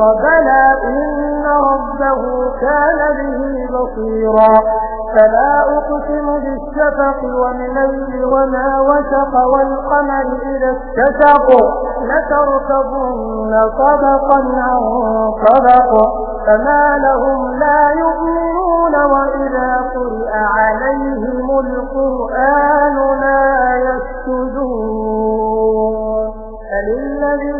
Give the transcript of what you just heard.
يحور بلى إن ربه كان به بصيرا فلا أقسم بالشفق والليل وما وشق والقمر إذا اتسق لتركبن طبقا عن طبق فما لهم لا يؤمنون وإذا قرئ عليهم القرآن لا يسجدون فللذين